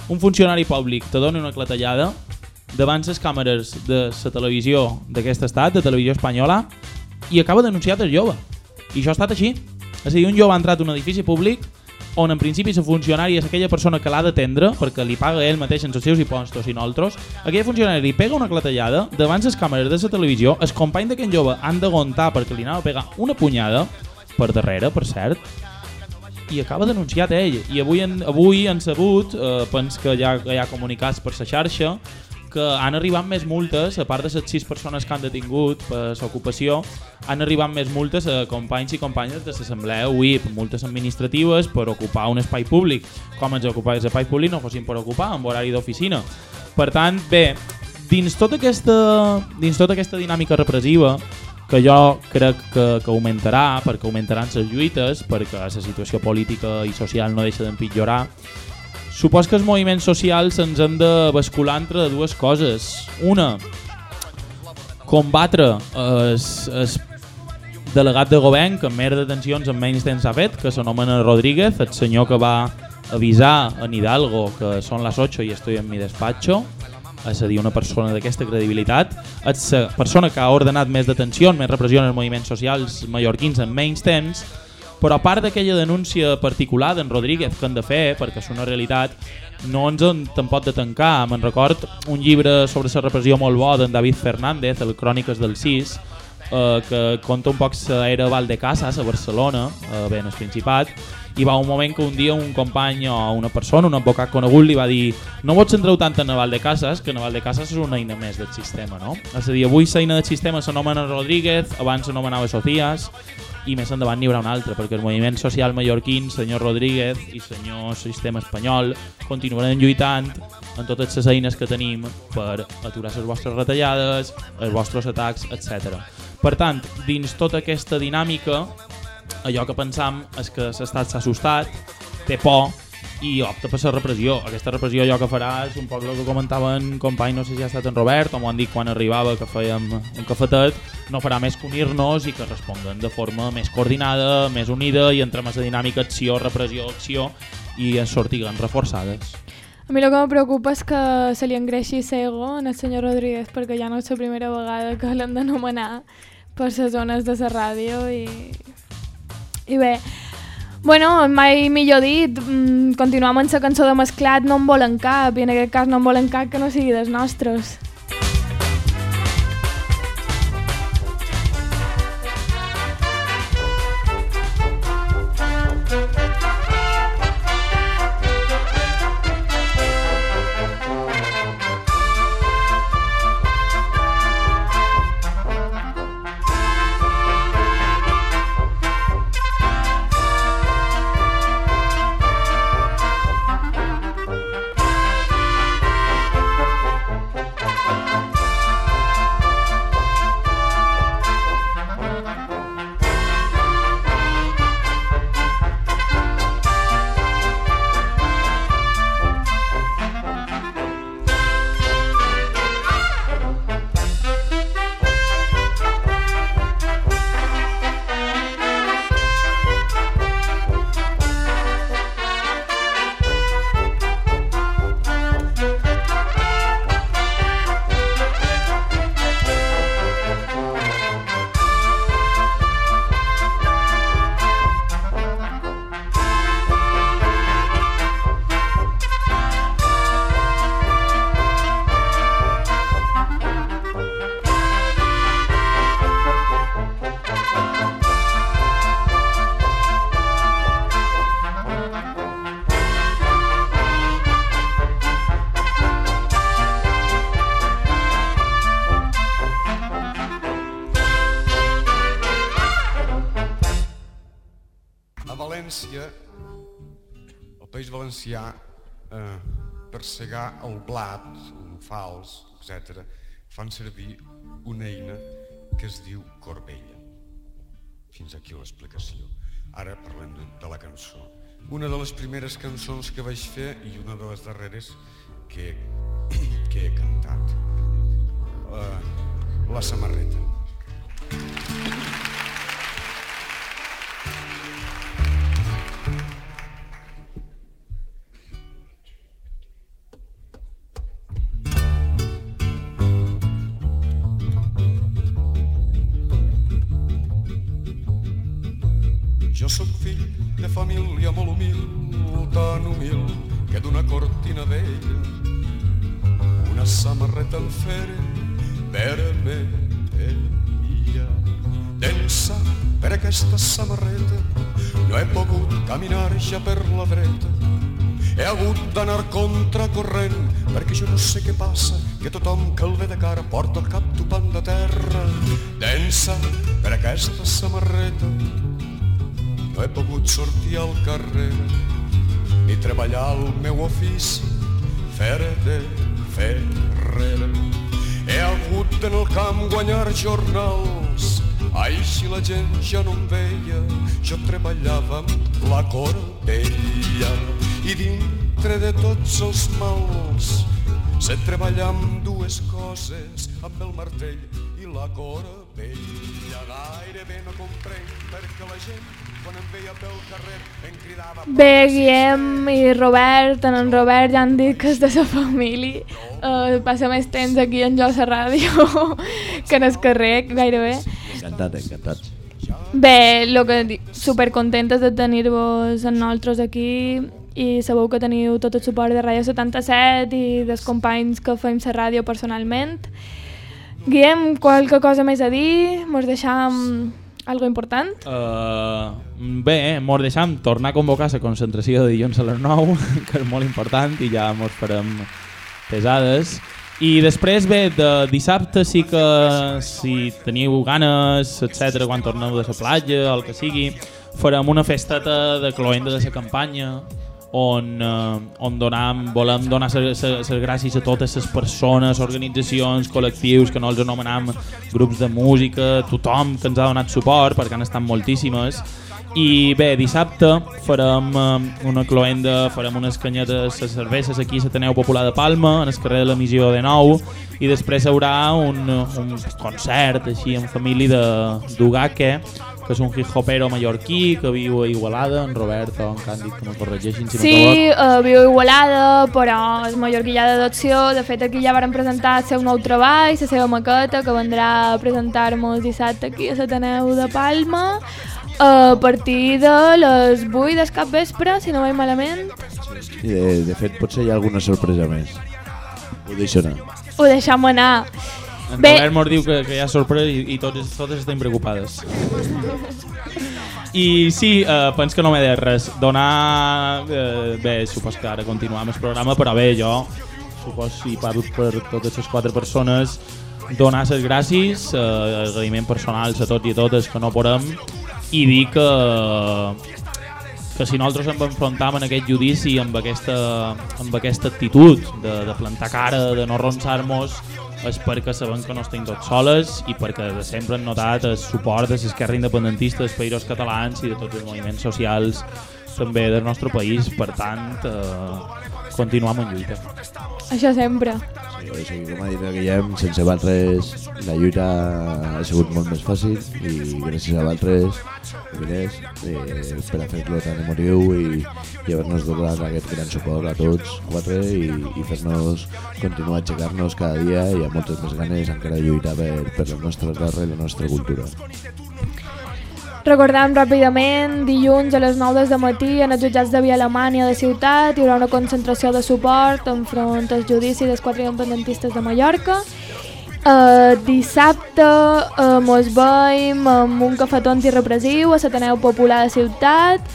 un funcionari públic te dona una clatellada davant les càmeres de la televisió d'aquest estat, de televisió espanyola, i acaba denunciat el jove. I això ha estat així. És a dir, un jove ha entrat a un edifici públic on en principi la funcionària és aquella persona que l'ha d'atendre perquè li paga ell mateix en els seus impostos i no altres, aquella funcionària li pega una clatellada davant les càmeres de la televisió, els companys d'aquest jove han d'aguantar perquè li anava a pegar una punyada per darrere, per cert, i acaba denunciat ell. I avui en, avui han sabut, eh, pens que ja ha comunicats per la xarxa, que han arribat més multes, a part de les sis persones que han detingut per l'ocupació, han arribat més multes a companys i companyes de l'Assemblea UIP, multes administratives per ocupar un espai públic, com els ocupants d'espai públic no fossin per ocupar, amb horari d'oficina. Per tant, bé, dins tota aquesta, dins tota aquesta dinàmica repressiva, que jo crec que, que augmentarà, perquè augmentaran les lluites, perquè la situació política i social no deixa d'empitjorar, Supos que els moviments socials ens han de bascular entre dues coses. Una, combatre el delegat de govern que més detencions en menys temps ha fet, que s'anomena Rodríguez, el senyor que va avisar a Hidalgo que són les 8 i estoy en mi despacho, és a dir, una persona d'aquesta credibilitat, la persona que ha ordenat més detencions, més repressió en els moviments socials mallorquins en menys temps, però a part d'aquella denúncia particular d'en Rodríguez que han de fer, perquè és una realitat, no ens en tampoc de tancar. Me'n record un llibre sobre la repressió molt bo d'en David Fernández, el Cròniques del 6, eh, que conta un poc l'era Valdecasas a Barcelona, eh, bé, en el Principat, i va un moment que un dia un company o una persona, un advocat conegut, li va dir no vols centrar tant en Naval de Casas, que Naval de Casas és una eina més del sistema, no? És a dir, avui l'eina del sistema s'anomena Rodríguez, abans s'anomenava Socias, i més endavant n'hi haurà un altre, perquè el moviment social mallorquín, senyor Rodríguez i senyor sistema espanyol continuaran lluitant en totes les eines que tenim per aturar les vostres retallades, els vostres atacs, etc. Per tant, dins tota aquesta dinàmica, allò que pensam és que l'estat s'ha assustat, té por i opta per la repressió. Aquesta repressió allò que farà és un poc el que comentava en company, no sé si ha estat en Robert o m'ho han dit quan arribava que fèiem un cafetet, no farà més que unir-nos i que responguen de forma més coordinada, més unida i entre més dinàmica acció, repressió, acció i en sortiguen reforçades. A mi el que em preocupa és que se li engreixi l'ego en el senyor Rodríguez perquè ja no és la primera vegada que l'han d'anomenar per les zones de la ràdio i, i bé, Bueno, mai millor dit, mm, continuam amb la cançó de mesclat No en volen cap, i en aquest cas no en volen cap que no sigui dels nostres. El blat, un fals, etc., fan servir una eina que es diu corbella. Fins aquí l'explicació. Ara parlem de, de la cançó. Una de les primeres cançons que vaig fer i una de les darreres que, que he cantat. Uh, la samarreta. Jo sóc fill de família molt humil, tan humil, que d'una cortina vella, una samarreta al fere per me ella. D'ençà per aquesta samarreta no he pogut caminar ja per la dreta. He hagut d'anar contracorrent perquè jo no sé què passa, que tothom que el ve de cara porta el cap topant de terra. D'ençà per aquesta samarreta no he pogut sortir al carrer ni treballar al meu ofici fer de ferrer. He hagut en el camp guanyar jornals així la gent ja no em veia jo treballava amb la corbella i dintre de tots els mals sé treballar amb dues coses amb el martell i la corbella gairebé no comprenc perquè la gent quan em veia pel carrer em cridava Bé, Guillem i Robert, en en Robert ja han dit que és de la família. Uh, passa més temps aquí en jo a la ràdio que en el carrer, gairebé. Encantat, encantat. Bé, lo que dic, supercontentes de tenir-vos amb nosaltres aquí i sabeu que teniu tot el suport de Ràdio 77 i dels companys que fem la ràdio personalment. Guillem, qualque cosa més a dir? Mos deixam algo important? Uh, bé, mos deixam tornar a convocar la concentració de dilluns a les 9, que és molt important i ja mos farem pesades. I després, bé, de dissabte sí que si teniu ganes, etc quan torneu de la platja, el que sigui, farem una festeta de cloenda de la campanya on, eh, on donam, volem donar les gràcies a totes les persones, organitzacions, col·lectius, que no els anomenam grups de música, tothom que ens ha donat suport, perquè han estat moltíssimes. I bé, dissabte farem eh, una cloenda, farem unes canyetes de cerveses aquí a l'Ateneu Popular de Palma, en el carrer de la Missió de Nou, i després hi haurà un, un concert així en família de d'Ugaque, que és un hip-hopero mallorquí que viu a Igualada, en Robert o en Càndid, que me corregeixin si Sí, uh, viu a Igualada, però és mallorquí ja d'adopció. De fet, aquí ja varen presentar el seu nou treball, la seva maqueta, que vendrà a presentar-nos dissabte aquí a l'Ateneu de Palma. a partir de les 8 del cap vespre, si no vaig malament. I de, de fet, potser hi ha alguna sorpresa més. Ho deixo anar. Ho deixem anar. Bé. Robert mos diu que, que hi ha sorpresa i, i totes, totes estem preocupades. I sí, eh, pens que no m'he de res. Donar... Eh, bé, supos que ara continuem el programa, però bé, jo supos si parlo per totes les quatre persones donar les gràcies, eh, agraïment personals a tots i a totes que no podem i dir que, que si nosaltres ens enfrontam en aquest judici amb aquesta, amb aquesta actitud de, de plantar cara, de no ronçar-nos, és perquè sabem que no estem tots soles i perquè de sempre hem notat el suport de l'esquerra independentista dels països catalans i de tots els moviments socials també del nostre país, per tant, eh, continuem en lluita. Això sempre. Sí, o sigui, com ha dit el Guillem, sense vosaltres la lluita ha sigut molt més fàcil i gràcies a vosaltres, Inés, eh, per a fer-lo tan emotiu i, i haver-nos donat aquest gran suport a tots quatre i, i fer-nos continuar a aixecar-nos cada dia i amb moltes més ganes encara lluitar per, per la nostra terra i la nostra cultura. Recordem ràpidament, dilluns a les 9 del matí en els jutjats de Via Alemanya de Ciutat hi haurà una concentració de suport enfront al judici dels quatre independentistes de Mallorca. Uh, dissabte uh, mos veiem amb un cafetó antirepressiu a l'Ateneu Popular de Ciutat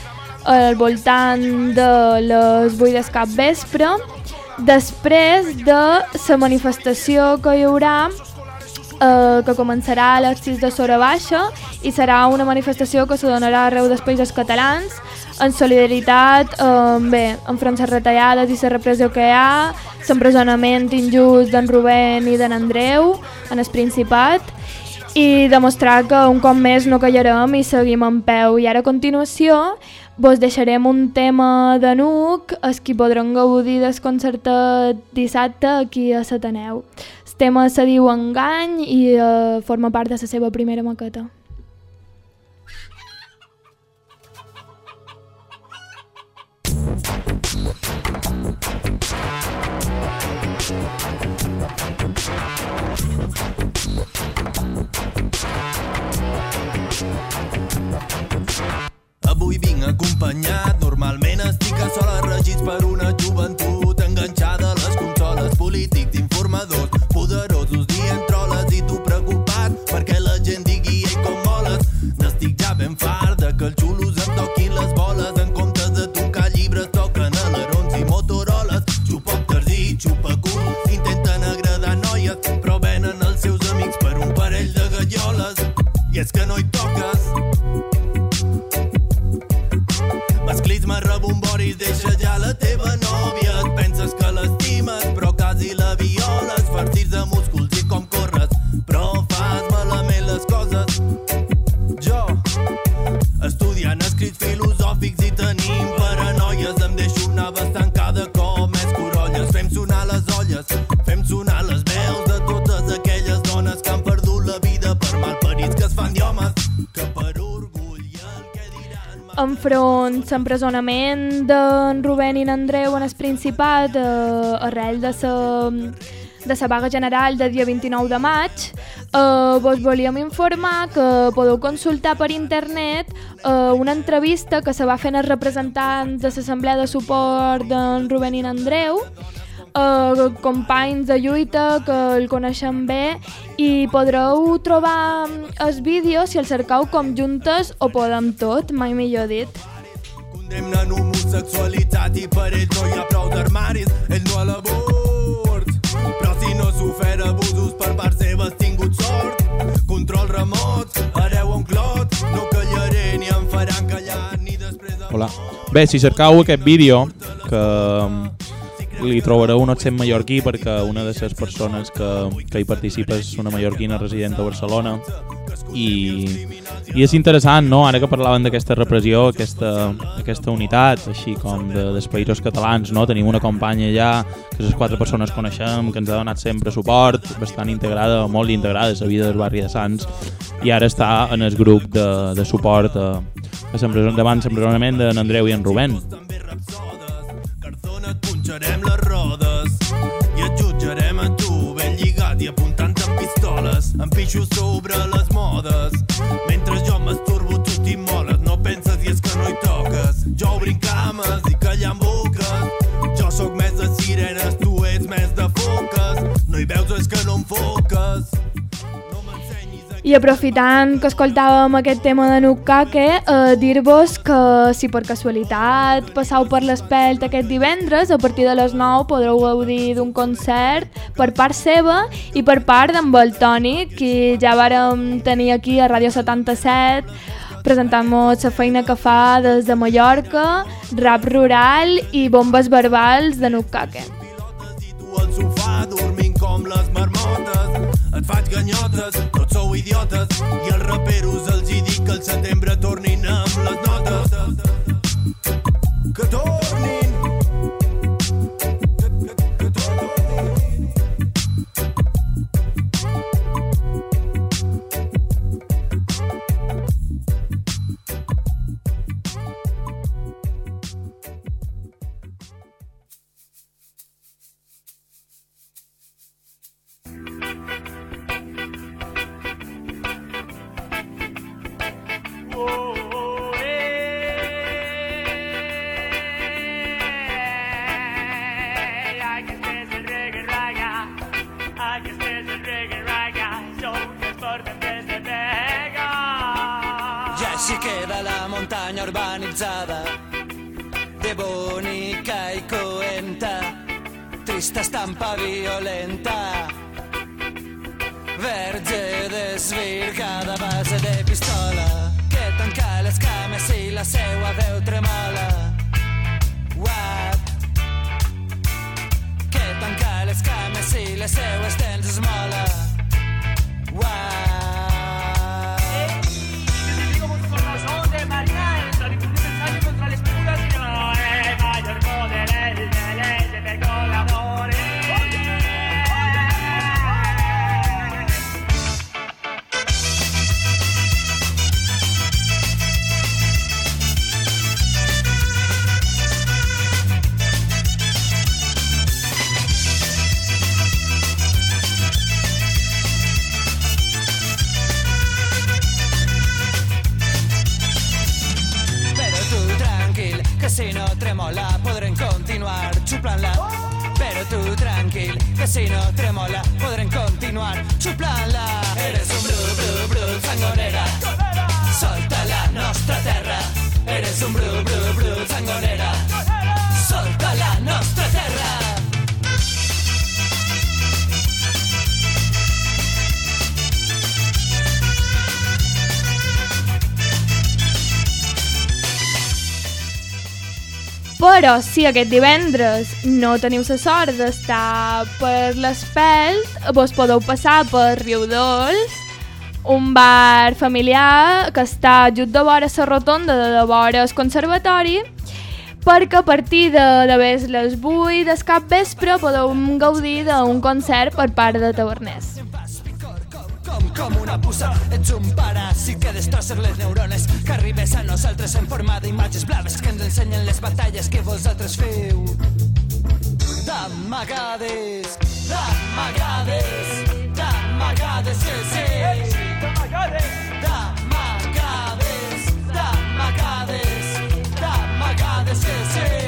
al voltant de les 8 del cap vespre després de la manifestació que hi haurà eh, que començarà a les 6 de Sora Baixa i serà una manifestació que se donarà arreu dels països catalans en solidaritat eh, bé, enfront les retallades i la repressió que hi ha, l'empresonament injust d'en Rubén i d'en Andreu en el Principat i demostrar que un cop més no callarem i seguim en peu. I ara a continuació vos deixarem un tema de Nuc, els qui podran gaudir del concertet dissabte aquí a Sataneu. Tema se diu Engany i eh, forma part de la seva primera maqueta. Avui vinc acompanyat, normalment estic a sola regits per una joventut enganxada a les consoles, polítics, informadors, poderosos, dient troles i tu preocupat perquè la gent digui ei com moles. N'estic ja ben fart de que els xulos em toquin les boles. En comptes de tocar llibres toquen alerons i motoroles, xupòpters i xupaculs intenten agradar noies però venen els seus amics per un parell de galloles. I és que no hi toques. Masclisme rebomboris, deixa ja la teva nòvia enfront l'empresonament d'en Rubén i n'Andreu en el Principat eh, arrel de la de la vaga general del dia 29 de maig, eh, vos volíem informar que podeu consultar per internet eh, una entrevista que se va fer als representants de l'Assemblea de Suport d'en Rubén i n'Andreu, eh, companys de lluita que el coneixem bé i podreu trobar el vídeo si el cercau com juntes o podem tot, mai millor dit. Condemnen homosexualitat i per ells no hi ha prou d'armaris, ells no a l'abort. Però si no s'ofer abusos per part seva has tingut sort. Control remot, hereu un clot, no callaré ni em faran callar ni després de... Hola. Bé, si cercau aquest vídeo, que mm, li trobareu un accent mallorquí perquè una de les persones que, que hi participa és una mallorquina resident a Barcelona i, i és interessant, no? ara que parlaven d'aquesta repressió, aquesta, aquesta unitat, així com de, dels països catalans, no? tenim una companya allà que les quatre persones coneixem, que ens ha donat sempre suport, bastant integrada, molt integrada a la vida del barri de Sants, i ara està en el grup de, de suport a, a l'empreson- davant l'empresonament d'en Andreu i en Rubén. modes, em pixo sobre les modes. Mentre jo m'esturbo, tu t'immoles, no penses i és que no hi toques. Jo obrim cames i callant boques, jo sóc més de sirenes, tu ets més de foques. No hi veus, és que no em foques aprofitant que escoltàvem aquest tema de Nukkake, eh, dir-vos que si per casualitat passau per l'Espelt aquest divendres, a partir de les 9 podreu gaudir d'un concert per part seva i per part d'en Toni, qui ja vàrem tenir aquí a Ràdio 77, presentant-nos la feina que fa des de Mallorca, rap rural i bombes verbals de marmotes et faig ganyotes, sou idiotes. I els raperos els hi dic que el setembre tornin Però si aquest divendres no teniu la sort d'estar per l'Espelt, vos podeu passar per Riudols, un bar familiar que està just de vora la rotonda de vora el conservatori, perquè a partir de, de ves les 8 del cap vespre podeu gaudir d'un concert per part de taverners. Com, una puça, ets un paràsit que destrossa les neurones, que arribes a nosaltres en forma d'imatges blaves que ens ensenyen les batalles que vosaltres feu. D'amagades, d'amagades, d'amagades, sí, sí. D'amagades, d'amagades, d'amagades, d'amagades, sí, sí.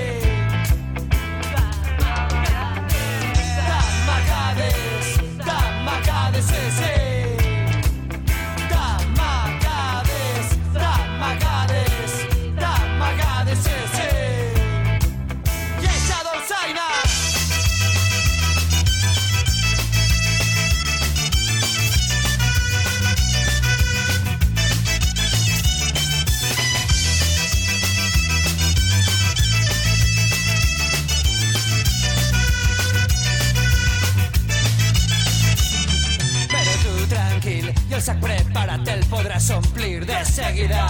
El sac preparat el podràs omplir de seguida.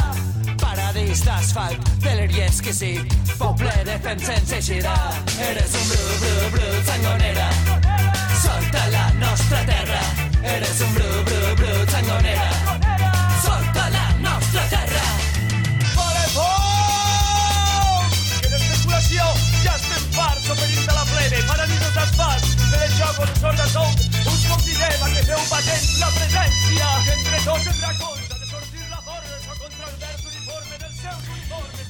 Paradís d'asfalt, de l'heria exquisit, poble de fem sense eixida. Eres un bru, bru, bru, sangonera. Solta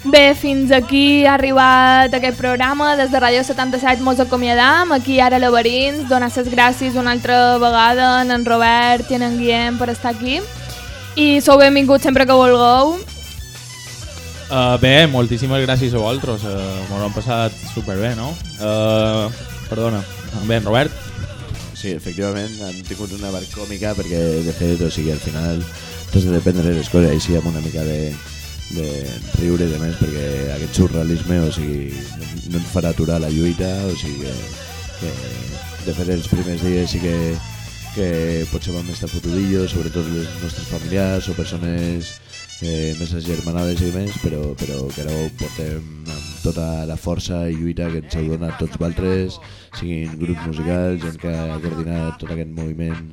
Bé, fins aquí ha arribat aquest programa. Des de Ràdio 77 mos acomiadam. Aquí ara a Laberins. Donar les gràcies una altra vegada a en Robert i a en Guillem per estar aquí. i sou benvinguts sempre que vulgueu. Uh, bé, moltíssimes gràcies a vosaltres. Uh, M'ho hem passat superbé, no? Uh, perdona. Bé, Robert? Sí, efectivament, han tingut una part còmica perquè, de fet, o sigui, al final t'has de prendre les coses així amb una mica de, de riure de més perquè aquest surrealisme o sigui, no ens farà aturar la lluita o sigui que, que de fet els primers dies sí que, que potser vam estar fotudillos sobretot les nostres familiars o persones eh, més agermanades i més però, però que ara ho portem amb tota la força i lluita que ens heu donat tots vosaltres siguin grups musicals, gent que ha coordinat tot aquest moviment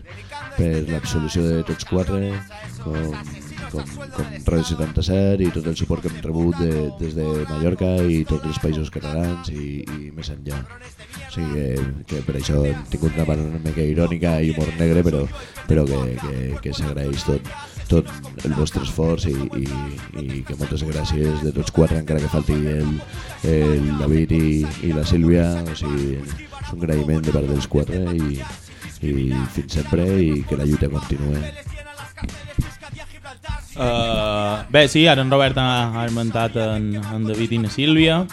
per l'absolució de tots quatre com, com, com Radio 77 i tot el suport que hem rebut de, des de Mallorca i tots els països catalans i, i més enllà. O sigui que, que per això hem tingut una part una mica irònica i humor negre, però, però que, que, que s'agraeix tot, tot el vostre esforç i, i, i que moltes gràcies de tots quatre, encara que falti el, el David i, i la Sílvia, o sigui, és un agraïment de part dels quatre i, i fins sempre i que la lluita continuï. Uh, bé, sí, ara en Robert ha, ha esmentat en, en David i na Sílvia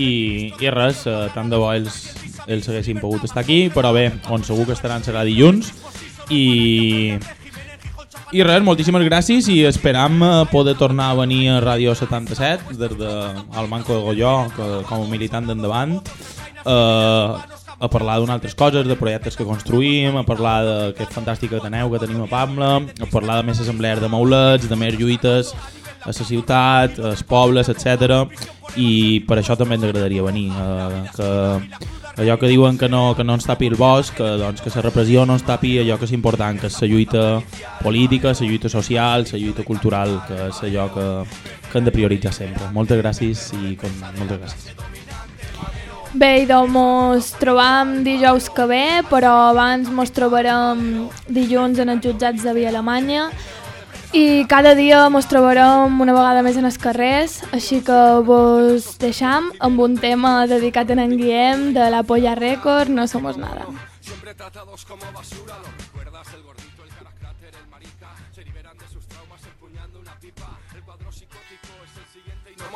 i, i res, uh, tant de bo ells, ells haguessin pogut estar aquí, però bé, on segur que estaran serà dilluns. I, i res, moltíssimes gràcies i esperam uh, poder tornar a venir a Ràdio 77 des del Manco de Golló que, com a militant d'endavant. Uh, a parlar d'unes altres coses, de projectes que construïm, a parlar d'aquest fantàstic que teneu, que tenim a Pamla, a parlar de més assemblees de maulets, de més lluites a la ciutat, als pobles, etc. I per això també ens agradaria venir, eh, que allò que diuen que no, que no ens tapi el bosc, que, doncs, que la repressió no ens tapi allò que és important, que és la lluita política, la lluita social, la lluita cultural, que és allò que, que hem de prioritzar sempre. Moltes gràcies i com, moltes gràcies. Bé, doncs mos trobam dijous que ve, però abans mos trobarem dilluns en els jutjats de Via Alemanya i cada dia mos trobarem una vegada més en els carrers, així que vos deixam amb un tema dedicat a en Guillem de la Polla Record, No Somos Nada. Siempre tratados como basura,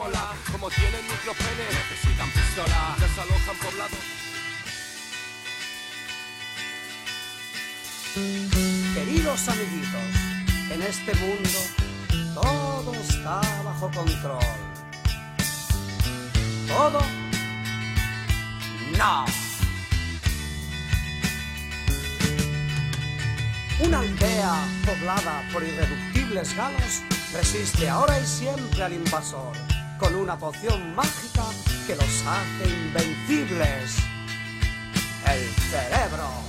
mola. Como tienen micropene, necesitan pistola. Desalojan poblados. Queridos amiguitos, en este mundo todo está bajo control. ¿Todo? No. Una aldea poblada por irreductibles galos resiste ahora y siempre al invasor con una poción mágica que los hace invencibles. El cerebro.